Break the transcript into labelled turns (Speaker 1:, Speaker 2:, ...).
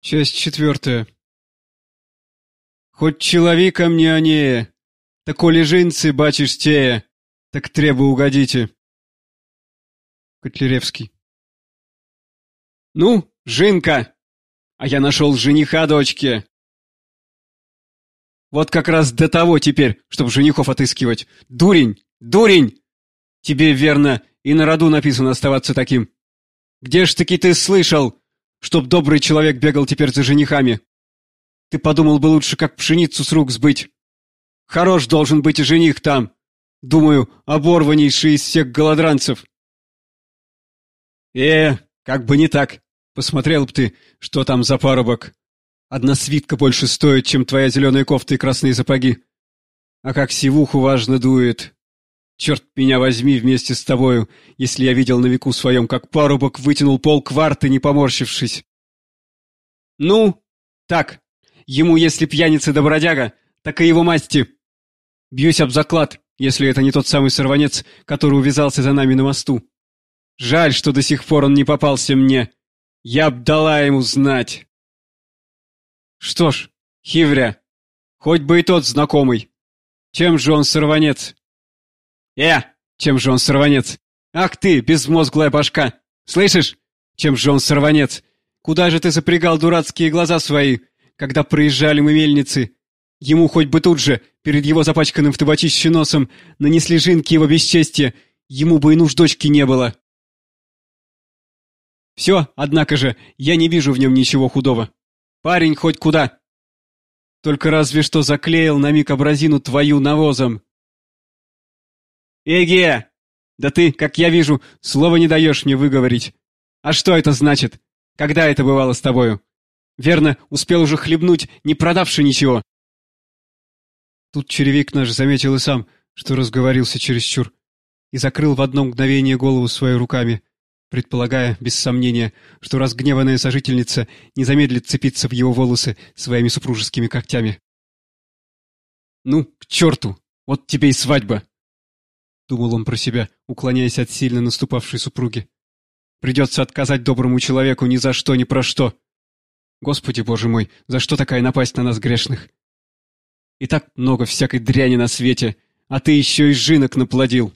Speaker 1: Часть четвертая. Хоть человека мне онее, так коли жинцы бачишь тея, так требу угодите. Котляревский. Ну, жинка, а я нашел жениха дочке. Вот как раз до того теперь, чтобы женихов отыскивать. Дурень, дурень! Тебе, верно, и на роду написано оставаться таким. Где ж таки ты слышал, чтоб добрый человек бегал теперь за женихами? Ты подумал бы лучше, как пшеницу с рук сбыть. Хорош должен быть и жених там. Думаю, оборваннейший из всех голодранцев. Э, как бы не так. Посмотрел б ты, что там за парубок. Одна свитка больше стоит, чем твоя зеленая кофта и красные сапоги. А как сивуху важно дует. Черт меня возьми вместе с тобою, если я видел на веку своем, как парубок вытянул пол кварты, не поморщившись. Ну, так, ему, если пьяница да бродяга, так и его масти. Бьюсь об заклад, если это не тот самый сорванец, который увязался за нами на мосту. Жаль, что до сих пор он не попался мне. Я б дала ему знать. Что ж, Хивря, хоть бы и тот знакомый. Чем же он сорванец? Э, чем же он сорванец? Ах ты, безмозглая башка! Слышишь? Чем же он сорванец? Куда же ты запрягал дурацкие глаза свои, когда проезжали мы мельницы? Ему хоть бы тут же, перед его запачканным в табачище носом, нанесли жинки его бесчестия, ему бы и нужд дочки не было. Все, однако же, я не вижу в нем ничего худого. Парень хоть куда. Только разве что заклеил на миг абразину твою навозом. Эге! Да ты, как я вижу, слова не даешь мне выговорить. А что это значит? Когда это бывало с тобою? Верно, успел уже хлебнуть, не продавши ничего. Тут черевик наш заметил и сам, что разговорился чересчур, и закрыл в одно мгновение голову своей руками предполагая, без сомнения, что разгневанная сожительница не замедлит цепиться в его волосы своими супружескими когтями. «Ну, к черту! Вот тебе и свадьба!» — думал он про себя, уклоняясь от сильно наступавшей супруги. «Придется отказать доброму человеку ни за что, ни про что. Господи, боже мой, за что такая напасть на нас грешных? И так много всякой дряни на свете, а ты еще и жинок наплодил!»